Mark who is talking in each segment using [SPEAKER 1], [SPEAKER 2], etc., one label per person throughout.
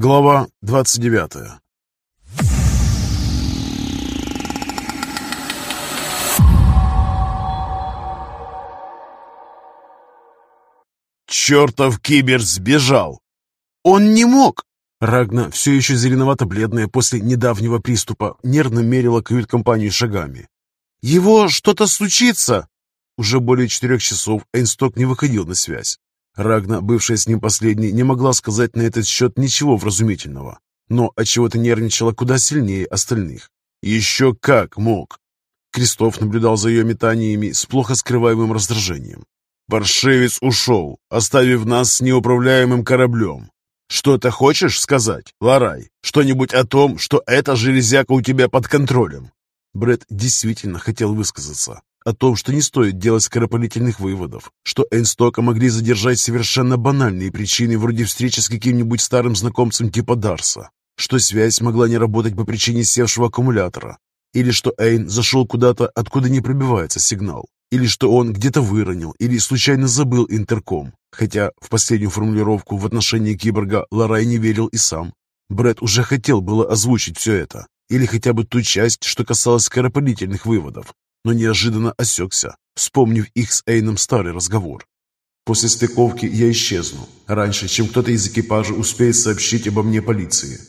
[SPEAKER 1] Глава 29 Чертов кибер сбежал!
[SPEAKER 2] Он не мог!
[SPEAKER 1] Рагна, все еще зеленовато-бледная после недавнего приступа, нервно мерила кают-компанию шагами.
[SPEAKER 2] «Его что-то случится!»
[SPEAKER 1] Уже более четырех часов Эйнсток не выходил на связь. Рагна, бывшая с ним последней, не могла сказать на этот счет ничего вразумительного, но отчего-то нервничала куда сильнее остальных. Еще как мог! Крестов наблюдал за ее метаниями с плохо скрываемым раздражением. «Паршивец ушел, оставив нас с неуправляемым кораблем. Что-то хочешь сказать, Ларай? Что-нибудь о том, что эта железяка у тебя под контролем?» Бред действительно хотел высказаться о том, что не стоит делать скоропалительных выводов, что Эйнстока могли задержать совершенно банальные причины вроде встречи с каким-нибудь старым знакомцем типа Дарса, что связь могла не работать по причине севшего аккумулятора, или что Эйн зашел куда-то, откуда не пробивается сигнал, или что он где-то выронил или случайно забыл интерком, хотя в последнюю формулировку в отношении киборга Ларай не верил и сам. Брэд уже хотел было озвучить все это, или хотя бы ту часть, что касалась скоропалительных выводов, но неожиданно осекся, вспомнив их с Эйном старый разговор. «После стыковки я исчезну, раньше, чем кто-то из экипажа успеет сообщить обо мне полиции».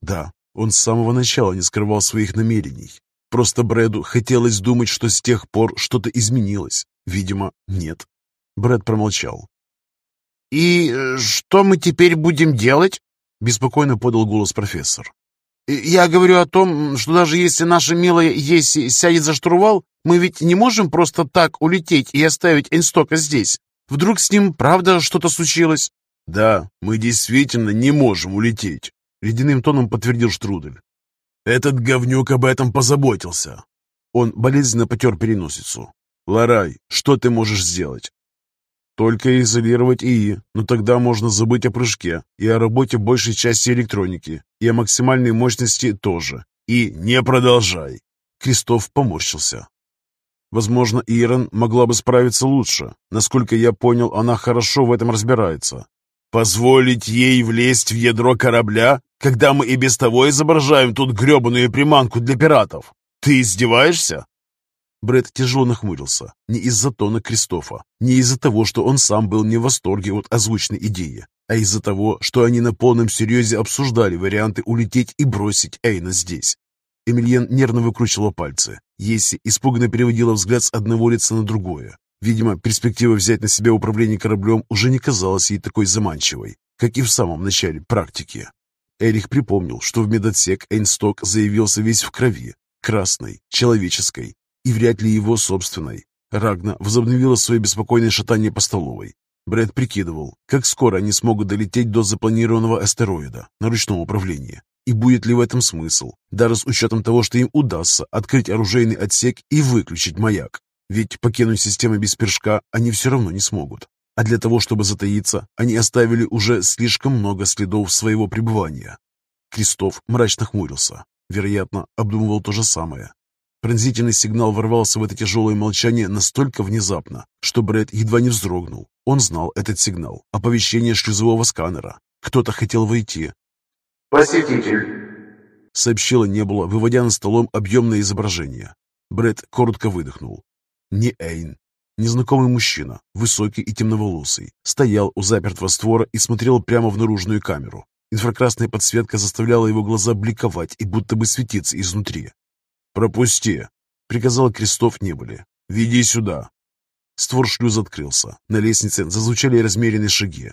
[SPEAKER 1] Да, он с самого начала не скрывал своих намерений. Просто Брэду хотелось думать, что с тех пор что-то изменилось. Видимо, нет. Брэд промолчал.
[SPEAKER 2] «И э, что мы теперь будем делать?»
[SPEAKER 1] Беспокойно подал голос профессор.
[SPEAKER 2] «Я говорю о том, что даже если наша милая Еси сядет за штурвал, мы ведь не можем просто так улететь и оставить Эйнстока здесь. Вдруг с ним правда что-то случилось?»
[SPEAKER 1] «Да, мы действительно не можем улететь», — ледяным тоном подтвердил Штрудель. «Этот говнюк об этом позаботился». Он болезненно потер переносицу. «Ларай, что ты можешь сделать?» Только изолировать ИИ, но тогда можно забыть о прыжке и о работе большей части электроники, и о максимальной мощности тоже. И не продолжай. Крестов поморщился. Возможно, Ирон могла бы справиться лучше. Насколько я понял, она хорошо в этом разбирается. Позволить ей влезть в ядро корабля, когда мы и без того изображаем тут гребаную приманку для пиратов? Ты издеваешься? Бред тяжело нахмурился. Не из-за тона Кристофа, не из-за того, что он сам был не в восторге от озвученной идеи, а из-за того, что они на полном серьезе обсуждали варианты улететь и бросить Эйна здесь. Эмильен нервно выкручивала пальцы. Есси испуганно переводила взгляд с одного лица на другое. Видимо, перспектива взять на себя управление кораблем уже не казалась ей такой заманчивой, как и в самом начале практики. Эрих припомнил, что в медотсек Эйнсток заявился весь в крови, красной, человеческой, и вряд ли его собственной. Рагна возобновила свое беспокойное шатание по столовой. Брэд прикидывал, как скоро они смогут долететь до запланированного астероида на ручном управлении. И будет ли в этом смысл, даже с учетом того, что им удастся открыть оружейный отсек и выключить маяк. Ведь покинуть систему без першка они все равно не смогут. А для того, чтобы затаиться, они оставили уже слишком много следов своего пребывания. Крестов мрачно хмурился. Вероятно, обдумывал то же самое. Пронзительный сигнал ворвался в это тяжелое молчание настолько внезапно, что Брэд едва не вздрогнул. Он знал этот сигнал, оповещение шлюзового сканера. Кто-то хотел войти.
[SPEAKER 3] «Посетитель», —
[SPEAKER 1] сообщила Небула, выводя на столом объемное изображение. Брэд коротко выдохнул. Не Эйн. Незнакомый мужчина, высокий и темноволосый, стоял у запертого створа и смотрел прямо в наружную камеру. Инфракрасная подсветка заставляла его глаза бликовать и будто бы светиться изнутри. «Пропусти!» — приказал Крестов Небыли. «Веди сюда!» Створ шлюза открылся. На лестнице зазвучали размеренные шаги.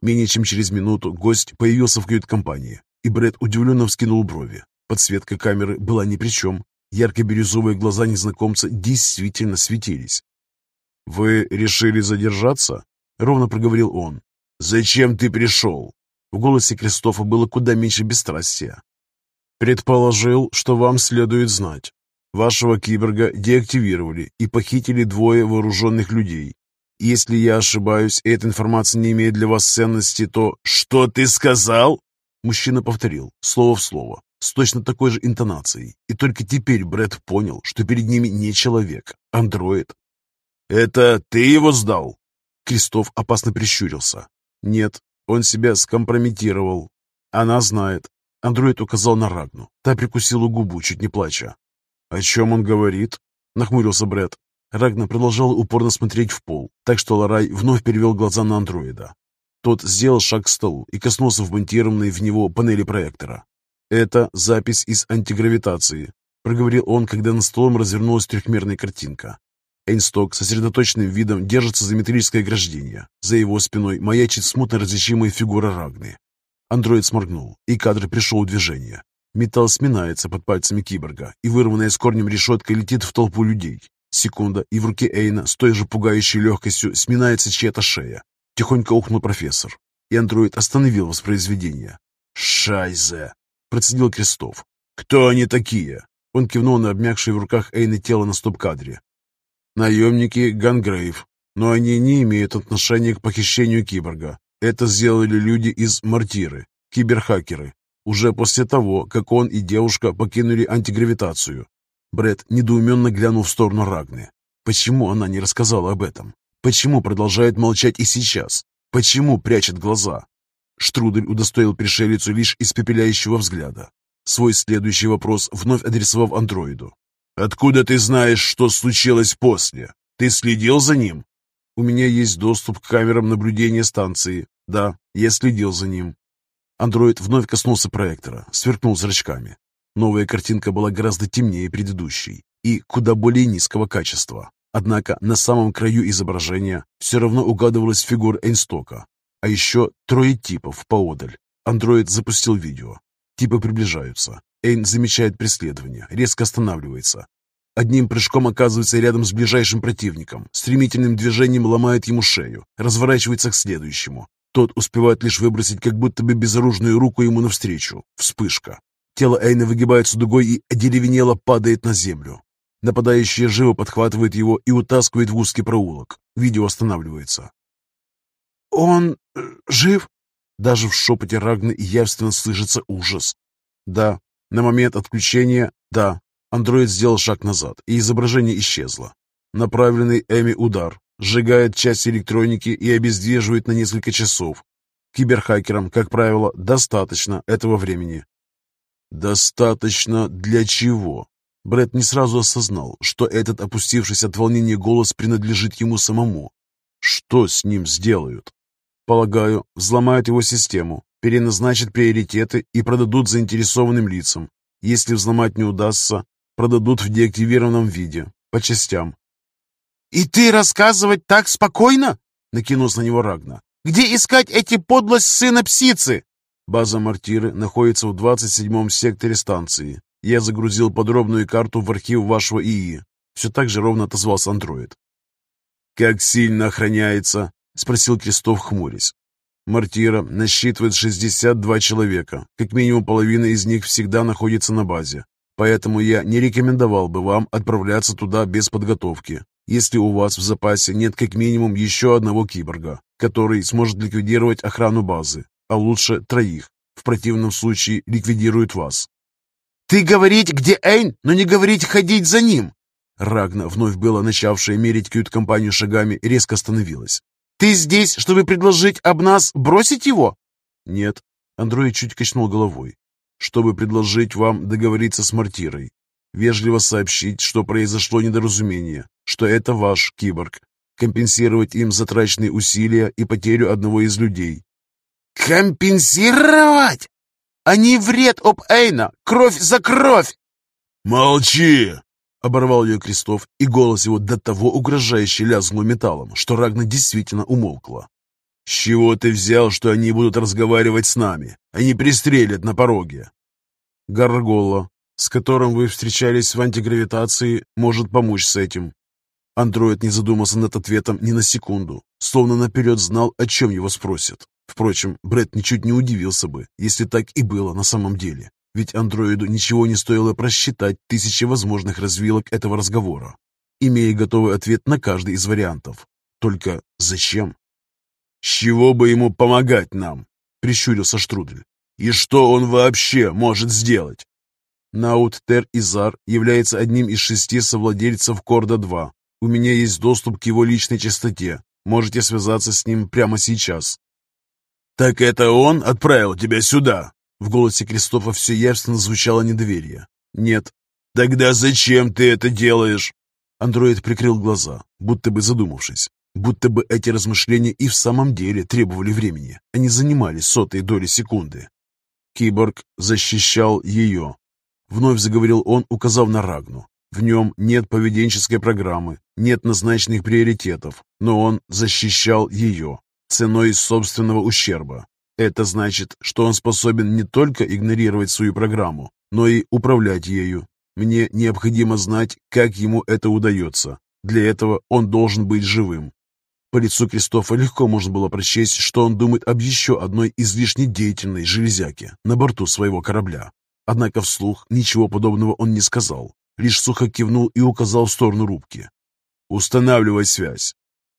[SPEAKER 1] Менее чем через минуту гость появился в кают-компании, и Брэд удивленно вскинул брови. Подсветка камеры была ни при чем. Ярко-бирюзовые глаза незнакомца действительно светились. «Вы решили задержаться?» — ровно проговорил он. «Зачем ты пришел?» В голосе Кристофа было куда меньше бесстрастия. Предположил, что вам следует знать. Вашего киборга деактивировали и похитили двое вооруженных людей. Если я ошибаюсь, эта информация не имеет для вас ценности, то... Что ты сказал? Мужчина повторил, слово в слово, с точно такой же интонацией. И только теперь Брэд понял, что перед ними не человек, андроид. «Это ты его сдал?» Крестов опасно прищурился. «Нет, он себя скомпрометировал. Она знает. Андроид указал на Рагну. Та прикусила губу, чуть не плача. «О чем он говорит?» — нахмурился Бред. Рагна продолжал упорно смотреть в пол, так что Ларай вновь перевел глаза на андроида. Тот сделал шаг к столу и коснулся вмонтированной в него панели проектора. «Это запись из антигравитации», — проговорил он, когда на столом развернулась трехмерная картинка. Эйнсток сосредоточенным видом держится за металлическое ограждение. За его спиной маячит смутно различимая фигура Рагны. Андроид сморгнул, и кадр пришел в движение. Металл сминается под пальцами киборга, и вырванная с корнем решетка летит в толпу людей. Секунда, и в руке Эйна с той же пугающей легкостью сминается чья-то шея. Тихонько ухнул профессор, и андроид остановил воспроизведение. «Шайзе!» — процедил Крестов. «Кто они такие?» Он кивнул на обмякшее в руках Эйна тело на стоп-кадре. «Наемники Гангрейв, но они не имеют отношения к похищению киборга. Это сделали люди из Мартиры, киберхакеры, уже после того, как он и девушка покинули антигравитацию. Бред недоуменно глянул в сторону Рагны. Почему она не рассказала об этом? Почему продолжает молчать и сейчас? Почему прячет глаза? Штрудель удостоил пришелицу лишь испепеляющего взгляда. Свой следующий вопрос вновь адресовав андроиду. «Откуда ты знаешь, что случилось после? Ты следил за ним?» «У меня есть доступ к камерам наблюдения станции. Да, я следил за ним». Андроид вновь коснулся проектора, сверкнул зрачками. Новая картинка была гораздо темнее предыдущей и куда более низкого качества. Однако на самом краю изображения все равно угадывалась фигура Эйнстока, а еще трое типов поодаль. Андроид запустил видео. Типы приближаются. Эйн замечает преследование, резко останавливается. Одним прыжком оказывается рядом с ближайшим противником, стремительным движением ломает ему шею, разворачивается к следующему. Тот успевает лишь выбросить как будто бы безоружную руку ему навстречу. Вспышка. Тело Эйна выгибается дугой и одеревенело падает на землю. Нападающие живо подхватывают его и утаскивают в узкий проулок. Видео останавливается. «Он э, жив?» Даже в шепоте Рагны явственно слышится ужас. «Да». На момент отключения «да». Андроид сделал шаг назад, и изображение исчезло. Направленный Эми удар сжигает часть электроники и обездвиживает на несколько часов. Киберхакерам, как правило, достаточно этого времени. «Достаточно для чего?» Брэд не сразу осознал, что этот опустившийся от волнения голос принадлежит ему самому. Что с ним сделают? Полагаю, взломают его систему, переназначат приоритеты и продадут заинтересованным лицам. Если взломать не удастся, продадут в деактивированном виде, по частям. «И ты рассказывать так спокойно?» — накинулся на него Рагна. «Где искать эти подлость сына псицы?» База Мартиры находится в 27-м секторе станции. Я загрузил подробную карту в архив вашего ИИ. Все так же ровно отозвался андроид. «Как сильно охраняется?» — спросил Крестов, хмурясь. «Мартира насчитывает 62 человека. Как минимум половина из них всегда находится на базе. Поэтому я не рекомендовал бы вам отправляться туда без подготовки, если у вас в запасе нет как минимум еще одного киборга, который сможет ликвидировать охрану базы а лучше троих. В противном случае ликвидируют вас. «Ты говорить, где Эйн, но не говорить ходить за ним!» Рагна, вновь было начавшая мерить кают-компанию шагами, резко остановилась. «Ты здесь, чтобы предложить об нас бросить его?» «Нет», — Андроид чуть качнул головой. «Чтобы предложить вам договориться с Мартирой. Вежливо сообщить, что произошло недоразумение, что это ваш киборг. Компенсировать им затраченные усилия и потерю одного из людей, «Компенсировать? Они вред об Эйна! Кровь за кровь!» «Молчи!» — оборвал ее Крестов, и голос его до того угрожающе лязгнул металлом, что Рагна действительно умолкла. «С чего ты взял, что они будут разговаривать с нами? Они пристрелят на пороге!» «Гаргола, с которым вы встречались в антигравитации, может помочь с этим». Андроид не задумался над ответом ни на секунду, словно наперед знал, о чем его спросят. Впрочем, Брэд ничуть не удивился бы, если так и было на самом деле. Ведь андроиду ничего не стоило просчитать тысячи возможных развилок этого разговора, имея готовый ответ на каждый из вариантов. Только зачем? «С чего бы ему помогать нам?» — прищурился Штрудель. «И что он вообще может сделать?» Наут Тер Изар является одним из шести совладельцев Корда-2. У меня есть доступ к его личной частоте. Можете связаться с ним прямо сейчас. «Так это он отправил тебя сюда?» В голосе Кристофа все явственно звучало недоверие. «Нет». «Тогда зачем ты это делаешь?» Андроид прикрыл глаза, будто бы задумавшись. Будто бы эти размышления и в самом деле требовали времени. Они занимали сотые доли секунды. Киборг защищал ее. Вновь заговорил он, указав на Рагну. В нем нет поведенческой программы, нет назначенных приоритетов, но он защищал ее ценой собственного ущерба. Это значит, что он способен не только игнорировать свою программу, но и управлять ею. Мне необходимо знать, как ему это удается. Для этого он должен быть живым. По лицу Кристофа легко можно было прочесть, что он думает об еще одной излишне деятельной железяке на борту своего корабля. Однако вслух ничего подобного он не сказал, лишь сухо кивнул и указал в сторону рубки. «Устанавливай связь.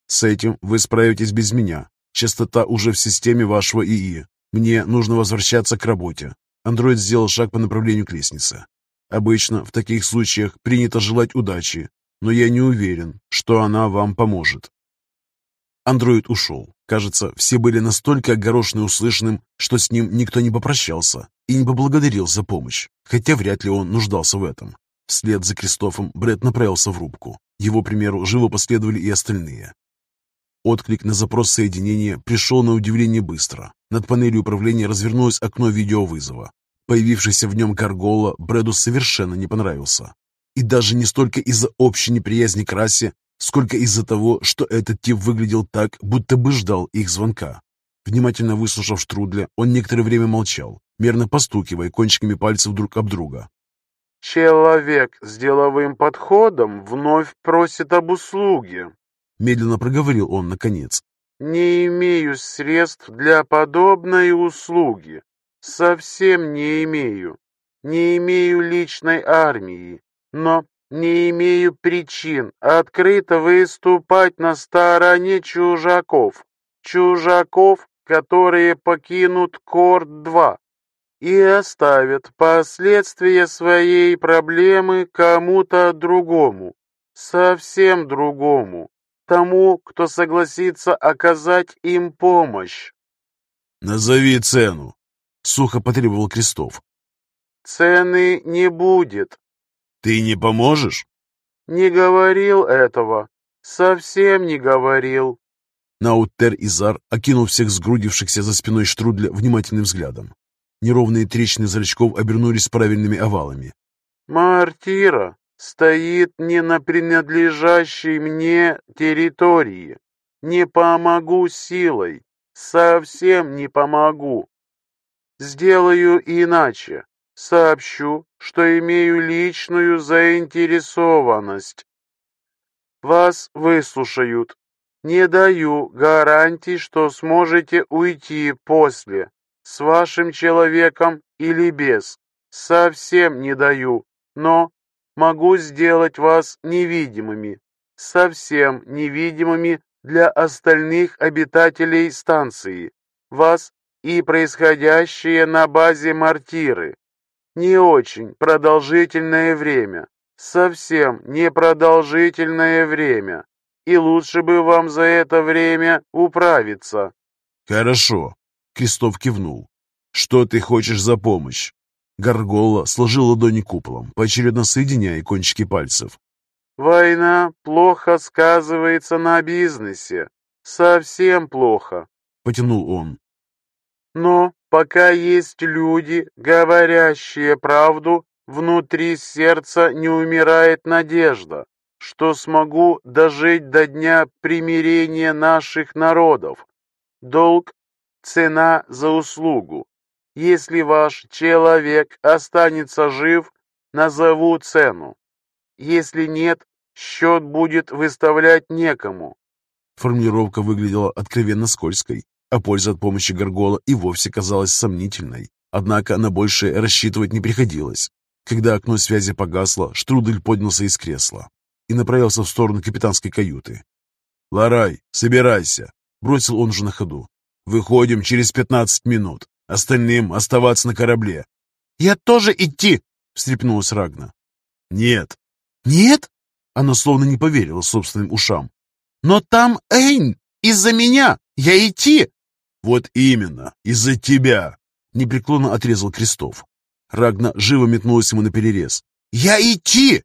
[SPEAKER 1] С этим вы справитесь без меня. Частота уже в системе вашего ИИ. Мне нужно возвращаться к работе». Андроид сделал шаг по направлению к лестнице. Обычно в таких случаях принято желать удачи, но я не уверен, что она вам поможет. Андроид ушел. Кажется, все были настолько огорошены услышанным, что с ним никто не попрощался и не поблагодарил за помощь, хотя вряд ли он нуждался в этом. Вслед за Кристофом Бред направился в рубку. Его примеру живо последовали и остальные. Отклик на запрос соединения пришел на удивление быстро. Над панелью управления развернулось окно видеовызова. Появившийся в нем Гаргола Брэду совершенно не понравился. И даже не столько из-за общей неприязни к расе, сколько из-за того, что этот тип выглядел так, будто бы ждал их звонка. Внимательно выслушав Штрудля, он некоторое время молчал, мерно постукивая кончиками пальцев друг об друга.
[SPEAKER 2] «Человек с деловым подходом вновь просит об услуге», —
[SPEAKER 1] медленно проговорил он наконец.
[SPEAKER 2] «Не имею средств для подобной услуги. Совсем не имею. Не имею личной армии, но не имею причин открыто выступать на стороне чужаков. Чужаков, которые покинут Корд-2 и оставят последствия своей проблемы кому-то другому, совсем другому, тому, кто согласится оказать им помощь.
[SPEAKER 1] «Назови цену», — сухо потребовал Крестов.
[SPEAKER 2] «Цены не будет.
[SPEAKER 1] «Ты не поможешь?»
[SPEAKER 2] «Не говорил этого. Совсем не говорил».
[SPEAKER 1] Наутер Изар окинул всех сгрудившихся за спиной Штрудля внимательным взглядом. Неровные трещины зрачков обернулись правильными овалами.
[SPEAKER 2] «Мартира стоит не на принадлежащей мне территории. Не помогу силой. Совсем не помогу. Сделаю иначе. Сообщу, что имею личную заинтересованность. Вас выслушают. Не даю гарантий, что сможете уйти после, с вашим человеком или без. Совсем не даю, но могу сделать вас невидимыми, совсем невидимыми для остальных обитателей станции, вас и происходящее на базе Мартиры. Не очень продолжительное время, совсем не продолжительное время, и лучше бы вам за это время управиться.
[SPEAKER 1] Хорошо, Крестов кивнул. Что ты хочешь за помощь? Гаргола сложил ладони куполом, поочередно соединяя кончики пальцев.
[SPEAKER 2] «Война плохо сказывается на бизнесе. Совсем плохо», — потянул он. «Но Пока есть люди, говорящие правду, внутри сердца не умирает надежда, что смогу дожить до дня примирения наших народов. Долг – цена за услугу. Если ваш человек останется жив, назову цену. Если нет, счет будет выставлять некому.
[SPEAKER 1] Формулировка выглядела откровенно скользкой а польза от помощи Гаргола и вовсе казалась сомнительной. Однако на большее рассчитывать не приходилось. Когда окно связи погасло, Штрудель поднялся из кресла и направился в сторону капитанской каюты. «Ларай, собирайся!» — бросил он уже на ходу. «Выходим через пятнадцать минут. Остальным оставаться на корабле».
[SPEAKER 2] «Я тоже идти!» — встрепенулась Рагна.
[SPEAKER 1] «Нет».
[SPEAKER 2] «Нет?»
[SPEAKER 1] Она словно не поверила собственным ушам.
[SPEAKER 2] «Но там Эйн! Из-за меня! Я идти!»
[SPEAKER 1] «Вот именно, из-за тебя!» Непреклонно отрезал Крестов. Рагна живо метнулась ему на перерез. «Я идти!»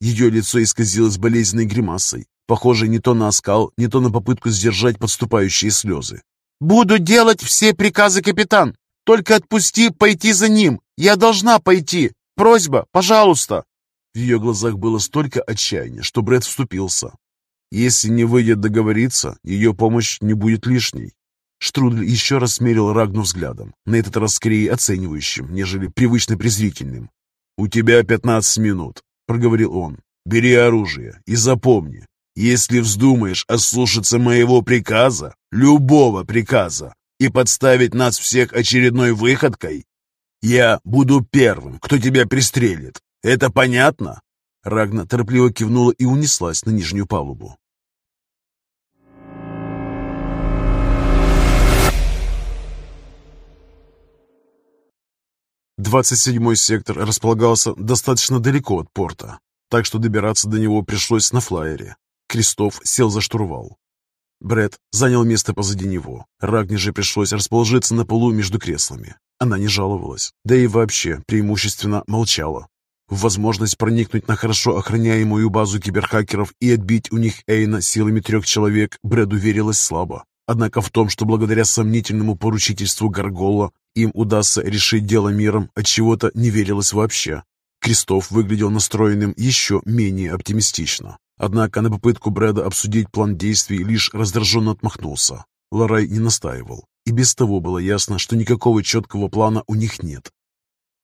[SPEAKER 1] Ее лицо исказилось болезненной гримасой, похожей не то на оскал, не то на попытку сдержать подступающие слезы. «Буду делать все приказы, капитан! Только отпусти пойти за ним! Я должна пойти! Просьба, пожалуйста!» В ее глазах было столько отчаяния, что Брэд вступился. Если не выйдет договориться, ее помощь не будет лишней. Штрудель еще раз смерил Рагну взглядом, на этот раз скорее оценивающим, нежели привычно презрительным. «У тебя пятнадцать минут», — проговорил он. «Бери оружие и запомни, если вздумаешь ослушаться моего приказа, любого приказа, и подставить нас всех очередной выходкой, я буду первым, кто тебя пристрелит. Это понятно?» Рагна торопливо кивнула и унеслась на нижнюю палубу. Двадцать седьмой сектор располагался достаточно далеко от порта, так что добираться до него пришлось на флайере. Крестов сел за штурвал. Бред занял место позади него. Рагне же пришлось расположиться на полу между креслами. Она не жаловалась, да и вообще преимущественно молчала. Возможность проникнуть на хорошо охраняемую базу киберхакеров и отбить у них Эйна силами трех человек Брэду верилось слабо. Однако в том, что благодаря сомнительному поручительству Гаргола им удастся решить дело миром, от чего-то не верилось вообще. Крестов выглядел настроенным еще менее оптимистично. Однако на попытку Брэда обсудить план действий лишь раздраженно отмахнулся. Ларай не настаивал, и без того было ясно, что никакого четкого плана у них нет.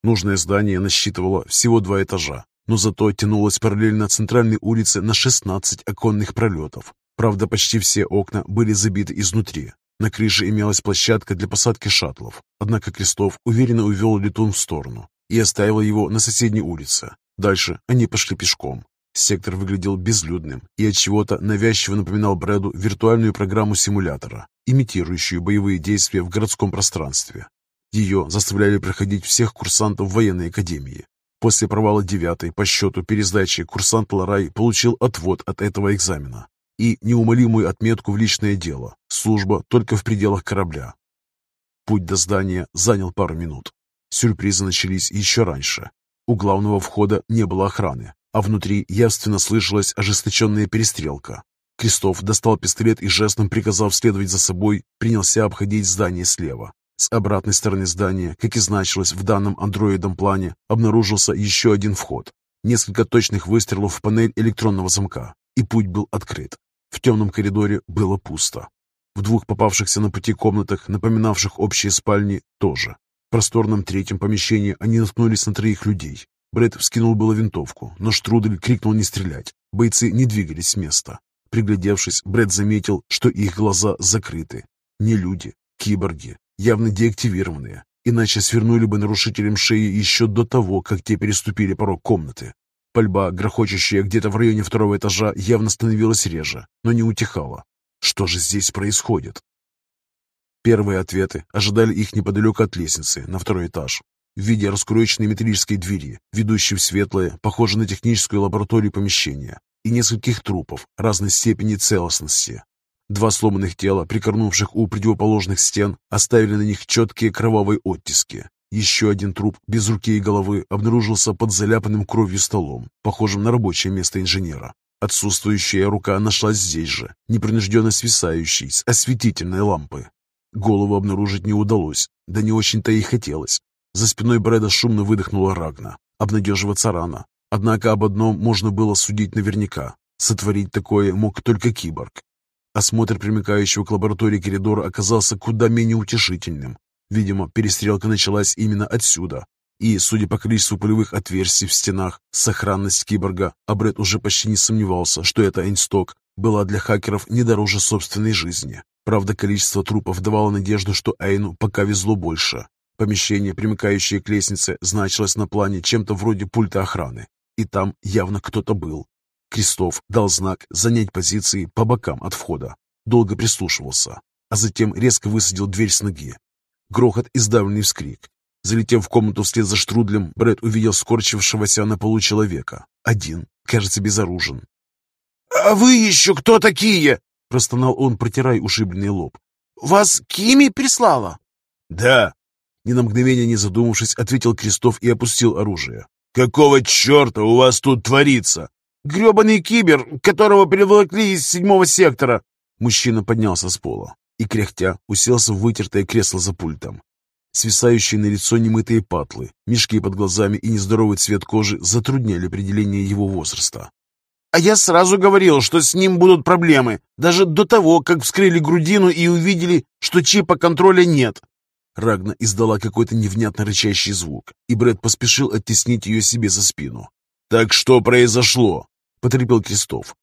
[SPEAKER 1] Нужное здание насчитывало всего два этажа, но зато тянулось параллельно центральной улице на 16 оконных пролетов. Правда, почти все окна были забиты изнутри. На крыше имелась площадка для посадки шаттлов, однако Крестов уверенно увел летун в сторону и оставил его на соседней улице. Дальше они пошли пешком. Сектор выглядел безлюдным и от чего-то навязчиво напоминал Брэду виртуальную программу симулятора, имитирующую боевые действия в городском пространстве. Ее заставляли проходить всех курсантов военной академии. После провала девятой по счету пересдачи курсант Ларай получил отвод от этого экзамена и неумолимую отметку в личное дело. Служба только в пределах корабля. Путь до здания занял пару минут. Сюрпризы начались еще раньше. У главного входа не было охраны, а внутри явственно слышалась ожесточенная перестрелка. Крестов достал пистолет и жестом приказав следовать за собой, принялся обходить здание слева. С обратной стороны здания, как и значилось в данном андроидом плане, обнаружился еще один вход. Несколько точных выстрелов в панель электронного замка, и путь был открыт. В темном коридоре было пусто. В двух попавшихся на пути комнатах, напоминавших общие спальни, тоже. В просторном третьем помещении они наткнулись на троих людей. Бред вскинул было винтовку, но Штрудель крикнул не стрелять. Бойцы не двигались с места. Приглядевшись, Бред заметил, что их глаза закрыты. Не люди, киборги, явно деактивированные, иначе свернули бы нарушителям шеи еще до того, как те переступили порог комнаты. Пальба, грохочущая где-то в районе второго этажа, явно становилась реже, но не утихала. Что же здесь происходит? Первые ответы ожидали их неподалеку от лестницы, на второй этаж, в виде раскроечной металлической двери, ведущей в светлое, похожее на техническую лабораторию помещение, и нескольких трупов разной степени целостности. Два сломанных тела, прикорнувших у противоположных стен, оставили на них четкие кровавые оттиски, еще один труп без руки и головы обнаружился под заляпанным кровью столом, похожим на рабочее место инженера. Отсутствующая рука нашлась здесь же, непринужденно свисающей с осветительной лампы. Голову обнаружить не удалось, да не очень-то и хотелось. За спиной Брэда шумно выдохнула Рагна. Обнадеживаться рано. Однако об одном можно было судить наверняка. Сотворить такое мог только киборг. Осмотр примыкающего к лаборатории коридора оказался куда менее утешительным. Видимо, перестрелка началась именно отсюда. И, судя по количеству пулевых отверстий в стенах, сохранность киборга, Абрет уже почти не сомневался, что эта Эйнсток была для хакеров не дороже собственной жизни. Правда, количество трупов давало надежду, что Эйну пока везло больше. Помещение, примыкающее к лестнице, значилось на плане чем-то вроде пульта охраны. И там явно кто-то был. Крестов дал знак занять позиции по бокам от входа. Долго прислушивался, а затем резко высадил дверь с ноги, грохот и сдавленный вскрик. Залетев в комнату вслед за Штрудлем, Брэд увидел скорчившегося на полу человека. Один, кажется, безоружен.
[SPEAKER 2] «А вы еще кто такие?»
[SPEAKER 1] — простонал он, протирая ушибленный лоб.
[SPEAKER 2] «Вас Кими прислала?»
[SPEAKER 1] «Да». Ни на мгновение не задумавшись, ответил Крестов и опустил оружие. «Какого черта у вас тут творится?»
[SPEAKER 2] «Гребаный кибер, которого приволокли из седьмого сектора!»
[SPEAKER 1] Мужчина поднялся с пола и, кряхтя, уселся в вытертое кресло за пультом. Свисающие на лицо немытые патлы, мешки под глазами и нездоровый цвет кожи затрудняли определение его возраста.
[SPEAKER 2] «А я сразу говорил, что с ним будут проблемы, даже до того, как вскрыли грудину и увидели, что чипа контроля нет».
[SPEAKER 1] Рагна издала какой-то невнятно рычащий звук, и Брэд поспешил оттеснить ее себе за спину. «Так что произошло?» — потрепел Крестов.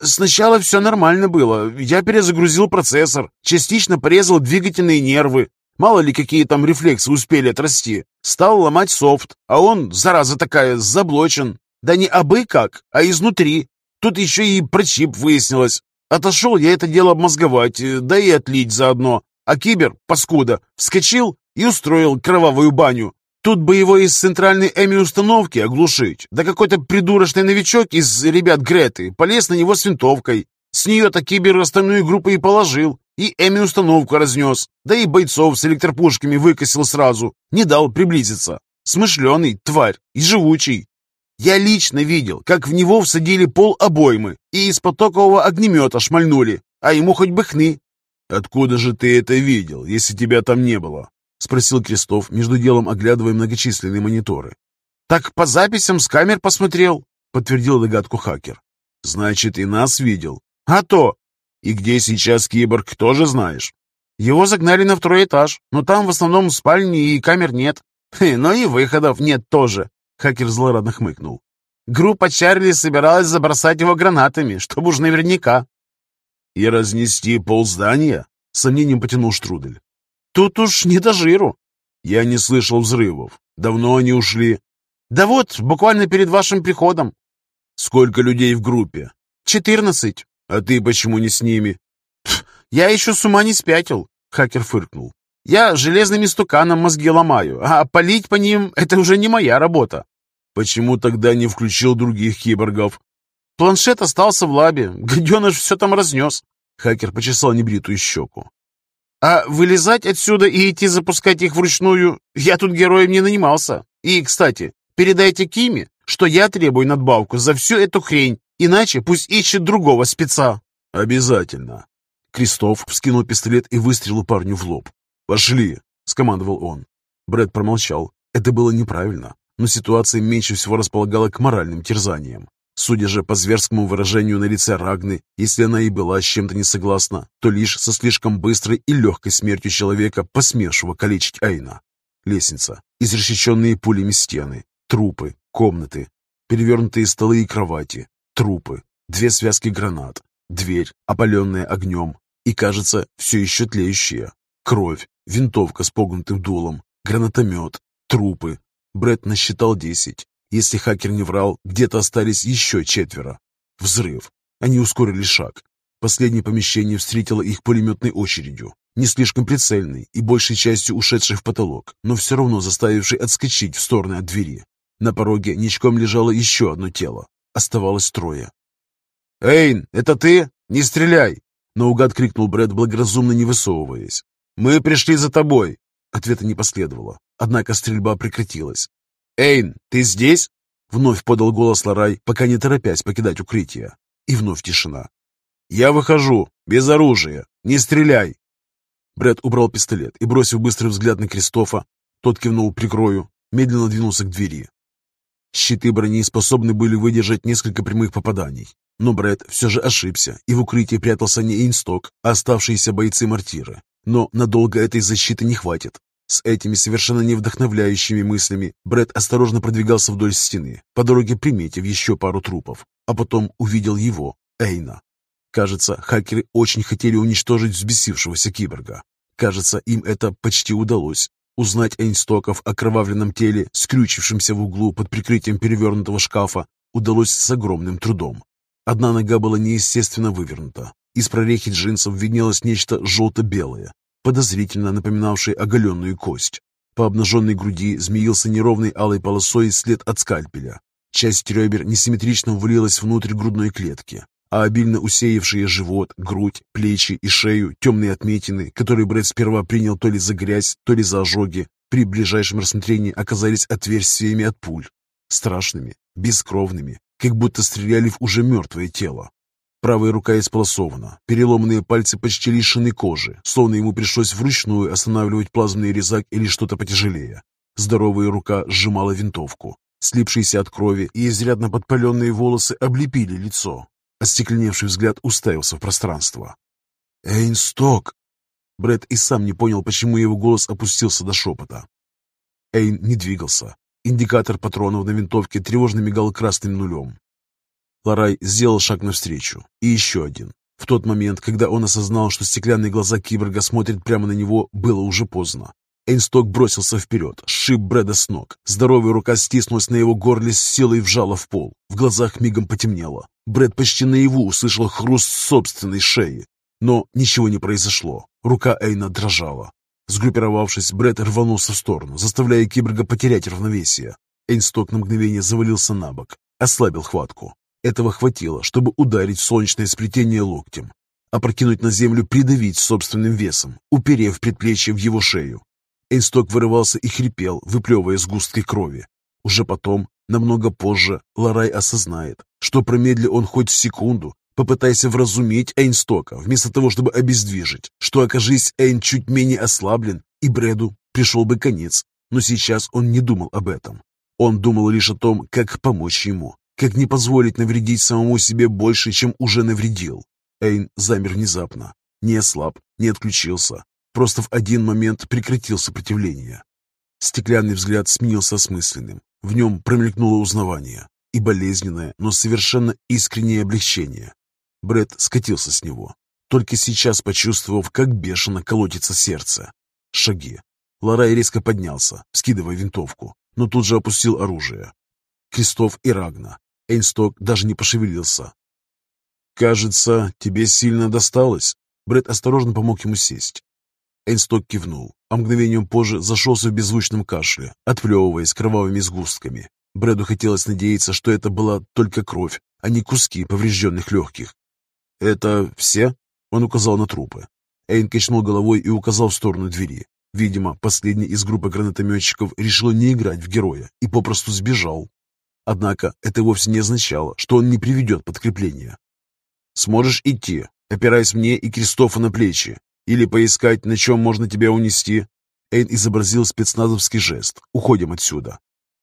[SPEAKER 2] «Сначала все нормально было. Я перезагрузил процессор, частично порезал двигательные нервы. Мало ли, какие там рефлексы успели отрасти. Стал ломать софт, а он, зараза такая, заблочен. Да не абы как, а изнутри. Тут еще и про чип выяснилось. Отошел я это дело обмозговать, э, да и отлить заодно. А кибер, паскуда, вскочил и устроил кровавую баню. Тут бы его из центральной Эми-установки оглушить. Да какой-то придурочный новичок из ребят Греты полез на него с винтовкой. С нее-то кибер остальную группу и положил. И Эми-установку разнес. Да и бойцов с электропушками выкосил сразу. Не дал приблизиться. Смышленый, тварь, и живучий. Я лично видел, как в него всадили пол обоймы и из потокового огнемета шмальнули, а ему хоть бы хны.
[SPEAKER 1] «Откуда же ты это видел, если тебя там не было?» — спросил Крестов, между делом оглядывая многочисленные мониторы.
[SPEAKER 2] «Так по записям с камер посмотрел», — подтвердил догадку хакер.
[SPEAKER 1] «Значит, и нас видел?»
[SPEAKER 2] «А то!»
[SPEAKER 1] «И где сейчас киборг, тоже знаешь?»
[SPEAKER 2] «Его загнали на второй этаж, но там в основном спальни и камер нет. Но и выходов нет тоже», — хакер злорадно хмыкнул. «Группа Чарли собиралась забросать его гранатами, чтобы уж наверняка».
[SPEAKER 1] «И разнести полздания?» — с сомнением потянул Штрудель.
[SPEAKER 2] Тут уж не до жиру.
[SPEAKER 1] Я не слышал взрывов. Давно они ушли?
[SPEAKER 2] Да вот, буквально перед вашим приходом.
[SPEAKER 1] Сколько людей в группе?
[SPEAKER 2] Четырнадцать.
[SPEAKER 1] А ты почему не с ними?
[SPEAKER 2] Я еще с ума не спятил, хакер фыркнул. Я железным истуканом мозги ломаю, а полить по ним — это уже не моя работа.
[SPEAKER 1] Почему тогда не включил других киборгов?
[SPEAKER 2] Планшет остался в лабе, гаденыш все там разнес.
[SPEAKER 1] Хакер почесал небритую щеку.
[SPEAKER 2] А вылезать отсюда и идти запускать их вручную, я тут героем не нанимался. И, кстати, передайте Киме, что я требую надбавку за всю эту хрень, иначе пусть ищет другого спеца.
[SPEAKER 1] Обязательно. Крестов вскинул пистолет и выстрелил парню в лоб. «Пошли!» — скомандовал он. Брэд промолчал. Это было неправильно, но ситуация меньше всего располагала к моральным терзаниям. Судя же по зверскому выражению на лице Рагны, если она и была с чем-то не согласна, то лишь со слишком быстрой и легкой смертью человека, посмевшего калечить Айна. Лестница, изрешеченные пулями стены, трупы, комнаты, перевернутые столы и кровати, трупы, две связки гранат, дверь, опаленная огнем и, кажется, все еще тлеющая, кровь, винтовка с погнутым дулом, гранатомет, трупы. Бред насчитал десять. Если хакер не врал, где-то остались еще четверо. Взрыв. Они ускорили шаг. Последнее помещение встретило их пулеметной очередью. Не слишком прицельной и большей частью ушедшей в потолок, но все равно заставившей отскочить в стороны от двери. На пороге ничком лежало еще одно тело. Оставалось трое.
[SPEAKER 2] «Эйн, это ты? Не стреляй!»
[SPEAKER 1] Наугад крикнул Брэд, благоразумно не высовываясь.
[SPEAKER 2] «Мы пришли за тобой!»
[SPEAKER 1] Ответа не последовало, однако стрельба прекратилась.
[SPEAKER 2] «Эйн, ты здесь?»
[SPEAKER 1] Вновь подал голос Ларай, пока не торопясь покидать укрытие. И вновь тишина.
[SPEAKER 2] «Я выхожу, без оружия. Не стреляй!»
[SPEAKER 1] Брэд убрал пистолет и, бросив быстрый взгляд на Кристофа, тот кивнул «прикрою», медленно двинулся к двери. Щиты брони способны были выдержать несколько прямых попаданий, но Брэд все же ошибся, и в укрытии прятался не Эйнсток, а оставшиеся бойцы мортиры. Но надолго этой защиты не хватит. С этими совершенно не вдохновляющими мыслями Бред осторожно продвигался вдоль стены, по дороге приметив еще пару трупов, а потом увидел его, Эйна. Кажется, хакеры очень хотели уничтожить взбесившегося киборга. Кажется, им это почти удалось. Узнать Эйнстока в окровавленном теле, скрючившемся в углу под прикрытием перевернутого шкафа, удалось с огромным трудом. Одна нога была неестественно вывернута. Из прорехи джинсов виднелось нечто желто-белое, подозрительно напоминавший оголенную кость. По обнаженной груди змеился неровной алой полосой след от скальпеля. Часть ребер несимметрично ввалилась внутрь грудной клетки, а обильно усеявшие живот, грудь, плечи и шею темные отметины, которые Брэд сперва принял то ли за грязь, то ли за ожоги, при ближайшем рассмотрении оказались отверстиями от пуль. Страшными, бескровными, как будто стреляли в уже мертвое тело. Правая рука исполосована, переломанные пальцы почти лишены кожи, словно ему пришлось вручную останавливать плазменный резак или что-то потяжелее. Здоровая рука сжимала винтовку. Слипшиеся от крови и изрядно подпаленные волосы облепили лицо. Остекленевший взгляд уставился в пространство. «Эйнсток!» Брэд и сам не понял, почему его голос опустился до шепота. Эйн не двигался. Индикатор патронов на винтовке тревожно мигал красным нулем. Ларай сделал шаг навстречу. И еще один. В тот момент, когда он осознал, что стеклянные глаза киборга смотрят прямо на него, было уже поздно. Эйнсток бросился вперед, сшиб Брэда с ног. Здоровая рука стиснулась на его горле с силой вжала в пол. В глазах мигом потемнело. Брэд почти наяву услышал хруст собственной шеи. Но ничего не произошло. Рука Эйна дрожала. Сгруппировавшись, Брэд рванулся в сторону, заставляя киборга потерять равновесие. Эйнсток на мгновение завалился на бок, ослабил хватку. Этого хватило, чтобы ударить солнечное сплетение локтем, опрокинуть на землю, придавить собственным весом, уперев предплечье в его шею. Эйнсток вырывался и хрипел, выплевывая сгустки крови. Уже потом, намного позже, Ларай осознает, что промедли он хоть секунду, попытайся вразумить Эйнстока, вместо того, чтобы обездвижить, что, окажись Эйн чуть менее ослаблен, и Брэду пришел бы конец. Но сейчас он не думал об этом. Он думал лишь о том, как помочь ему, как не позволить навредить самому себе больше, чем уже навредил. Эйн замер внезапно, не ослаб, не отключился, Просто в один момент прекратил сопротивление. Стеклянный взгляд сменился осмысленным. В нем промелькнуло узнавание и болезненное, но совершенно искреннее облегчение. Бред скатился с него, только сейчас почувствовав, как бешено колотится сердце. Шаги. Ларай резко поднялся, скидывая винтовку, но тут же опустил оружие. Крестов и Рагна. Эйнсток даже не пошевелился. «Кажется, тебе сильно досталось?» Бред осторожно помог ему сесть. Эйнсток кивнул, а мгновением позже зашелся в беззвучном кашле, отплевываясь кровавыми сгустками. Брэду хотелось надеяться, что это была только кровь, а не куски поврежденных легких. «Это все?» — он указал на трупы. Эйн качнул головой и указал в сторону двери. Видимо, последний из группы гранатометчиков решил не играть в героя и попросту сбежал. Однако это вовсе не означало, что он не приведет подкрепление. «Сможешь идти, опираясь мне и Кристофа на плечи. Или поискать, на чем можно тебя унести?» Эйн изобразил спецназовский жест. «Уходим отсюда».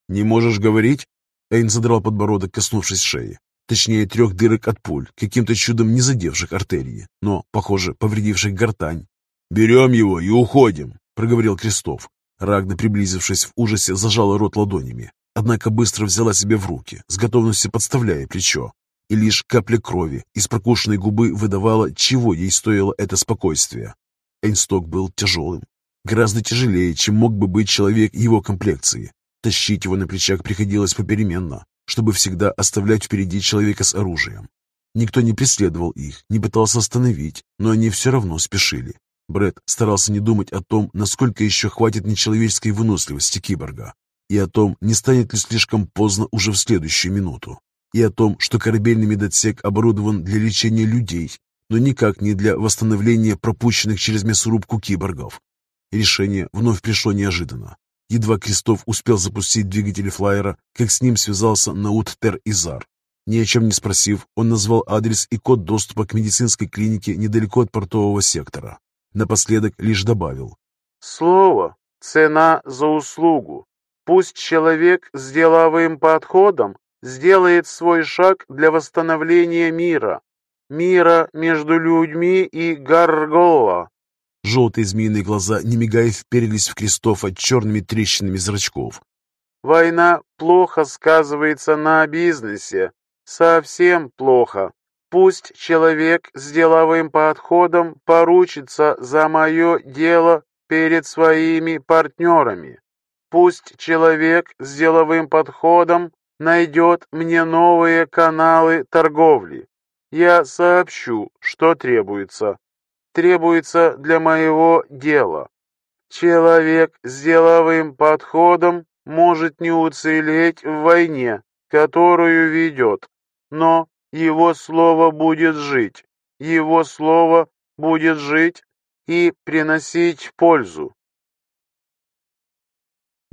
[SPEAKER 1] «Не можешь говорить?» Эйн задрал подбородок, коснувшись шеи. Точнее, трех дырок от пуль, каким-то чудом не задевших артерии, но, похоже, повредивших гортань. «Берем его и уходим», — проговорил Крестов. Рагна, приблизившись в ужасе, зажала рот ладонями, однако быстро взяла себя в руки, с готовностью подставляя плечо и лишь капля крови из прокушенной губы выдавала, чего ей стоило это спокойствие. Эйнсток был тяжелым, гораздо тяжелее, чем мог бы быть человек его комплекции. Тащить его на плечах приходилось попеременно, чтобы всегда оставлять впереди человека с оружием. Никто не преследовал их, не пытался остановить, но они все равно спешили. Бред старался не думать о том, насколько еще хватит нечеловеческой выносливости киборга, и о том, не станет ли слишком поздно уже в следующую минуту и о том, что корабельный медотсек оборудован для лечения людей, но никак не для восстановления пропущенных через мясорубку киборгов. Решение вновь пришло неожиданно. Едва Крестов успел запустить двигатели флайера, как с ним связался Наут Тер Изар. Ни о чем не спросив, он назвал адрес и код доступа к медицинской клинике недалеко от портового сектора. Напоследок лишь добавил.
[SPEAKER 2] «Слово. Цена за услугу. Пусть человек с деловым подходом сделает свой шаг для восстановления мира. Мира между людьми и Гаргола.
[SPEAKER 1] Желтые змеиные глаза, не мигая, вперились в Кристофа черными трещинами зрачков.
[SPEAKER 2] Война плохо сказывается на бизнесе. Совсем плохо. Пусть человек с деловым подходом поручится за мое дело перед своими партнерами. Пусть человек с деловым подходом найдет мне новые каналы торговли. Я сообщу, что требуется. Требуется для моего дела. Человек с деловым подходом может не уцелеть в войне, которую ведет, но его слово будет жить. Его слово будет жить и приносить пользу.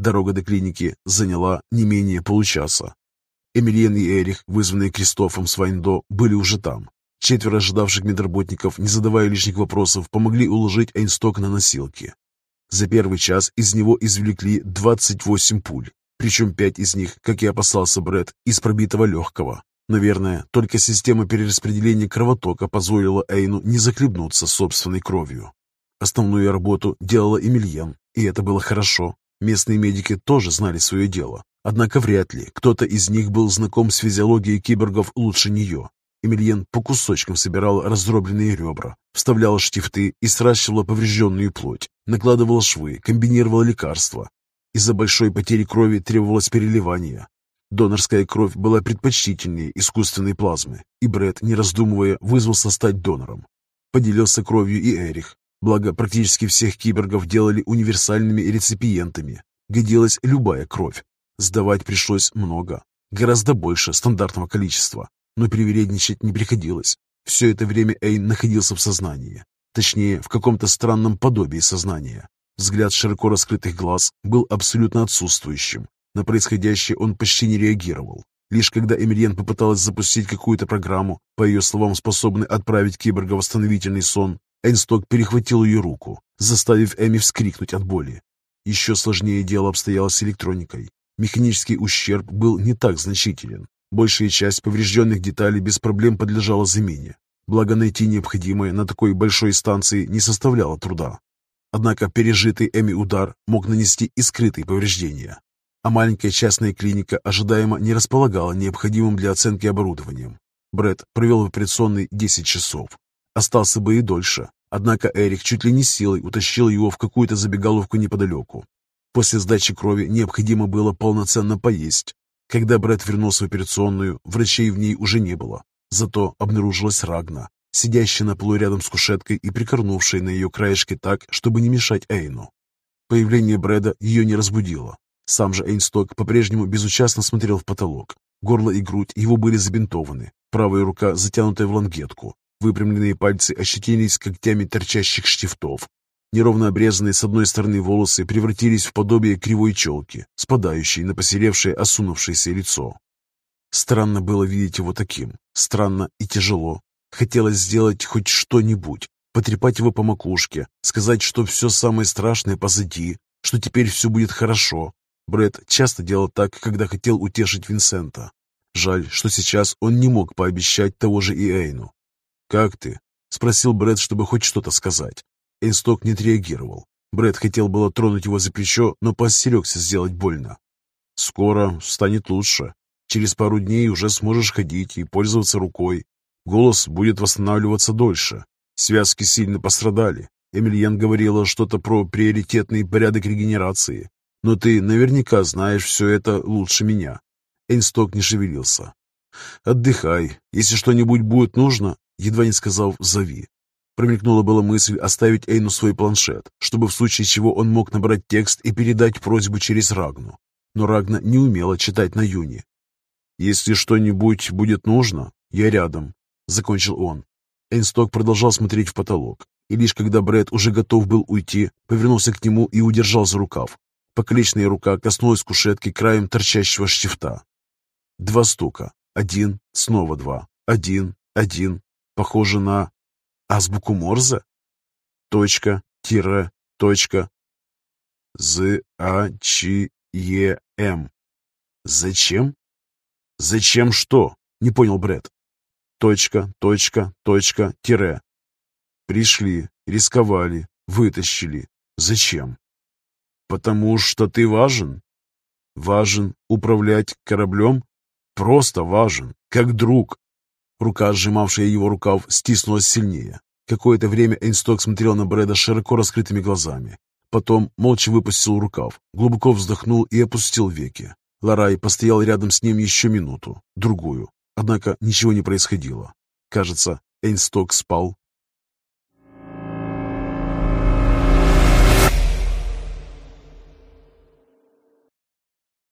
[SPEAKER 1] Дорога до клиники заняла не менее получаса. Эмильен и Эрих, вызванные Кристофом с Вайндо, были уже там. Четверо ожидавших медработников, не задавая лишних вопросов, помогли уложить Эйнсток на носилки. За первый час из него извлекли 28 пуль, причем пять из них, как и опасался Бред, из пробитого легкого. Наверное, только система перераспределения кровотока позволила Эйну не захлебнуться собственной кровью. Основную работу делала Эмильен, и это было хорошо. Местные медики тоже знали свое дело. Однако вряд ли кто-то из них был знаком с физиологией киборгов лучше нее. Эмильен по кусочкам собирал раздробленные ребра, вставляла штифты и сращивала поврежденную плоть, накладывала швы, комбинировала лекарства. Из-за большой потери крови требовалось переливание. Донорская кровь была предпочтительнее искусственной плазмы, и Бред, не раздумывая, вызвался стать донором. Поделился кровью и Эрих. Благо, практически всех киборгов делали универсальными реципиентами. Годилась любая кровь. Сдавать пришлось много, гораздо больше стандартного количества, но привередничать не приходилось. Все это время Эйн находился в сознании. Точнее, в каком-то странном подобии сознания. Взгляд широко раскрытых глаз был абсолютно отсутствующим. На происходящее он почти не реагировал. Лишь когда Эмильен попыталась запустить какую-то программу, по ее словам, способной отправить киборга в восстановительный сон, Эйнсток перехватил ее руку, заставив Эми вскрикнуть от боли. Еще сложнее дело обстояло с электроникой. Механический ущерб был не так значителен, Большая часть поврежденных деталей без проблем подлежала замене. Благо найти необходимое на такой большой станции не составляло труда. Однако пережитый Эми удар мог нанести и скрытые повреждения. А маленькая частная клиника ожидаемо не располагала необходимым для оценки оборудованием. Бред провел в операционной 10 часов. Остался бы и дольше, однако Эрик чуть ли не силой утащил его в какую-то забегаловку неподалеку. После сдачи крови необходимо было полноценно поесть, когда Брэд вернулся в операционную, врачей в ней уже не было. Зато обнаружилась Рагна, сидящая на полу рядом с кушеткой и прикорнувшая на ее краешке так, чтобы не мешать Эйну. Появление Брэда ее не разбудило. Сам же Эйнсток по-прежнему безучастно смотрел в потолок. Горло и грудь его были забинтованы, правая рука затянутая в лангетку, выпрямленные пальцы ощетинились когтями торчащих штифтов, Неровно обрезанные с одной стороны волосы превратились в подобие кривой челки, спадающей на посеревшее осунувшееся лицо. Странно было видеть его таким, странно и тяжело. Хотелось сделать хоть что-нибудь, потрепать его по макушке, сказать, что все самое страшное позади, что теперь все будет хорошо. Брэд часто делал так, когда хотел утешить Винсента. Жаль, что сейчас он не мог пообещать того же и Эйну. «Как ты?» — спросил Брэд, чтобы хоть что-то сказать. Эйнсток не отреагировал. Брэд хотел было тронуть его за плечо, но поостерегся сделать больно. «Скоро станет лучше. Через пару дней уже сможешь ходить и пользоваться рукой. Голос будет восстанавливаться дольше. Связки сильно пострадали. Эмильян говорила что-то про приоритетный порядок регенерации. Но ты наверняка знаешь все это лучше меня». Эйнсток не шевелился. «Отдыхай. Если что-нибудь будет нужно, едва не сказав «зови». Промелькнула была мысль оставить Эйну свой планшет, чтобы в случае чего он мог набрать текст и передать просьбу через Рагну. Но Рагна не умела читать на Юне. «Если что-нибудь будет нужно, я рядом», — закончил он. Эйнсток продолжал смотреть в потолок, и лишь когда Брэд уже готов был уйти, повернулся к нему и удержал за рукав. Покалеченная рука коснулась кушетки краем торчащего штифта. Два стука. Один, снова два. Один, один. Похоже на Азбуку Морзе? Точка, тире, точка. З, А, Ч, Е, М. Зачем? Зачем что? Не понял Бред. Точка, точка, точка, тире. Пришли, рисковали, вытащили. Зачем? Потому что ты важен. Важен управлять кораблем? Просто важен, как друг, Рука, сжимавшая его рукав, стиснулась сильнее. Какое-то время Эйнсток смотрел на Брэда широко раскрытыми глазами. Потом молча выпустил рукав, глубоко вздохнул и опустил веки. Ларай постоял рядом с ним еще минуту, другую. Однако ничего не происходило. Кажется, Эйнсток спал.